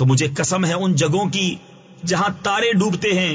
تو مجھے قسم ہے ان جگہوں کی جہاں تارے ڈوبتے ہیں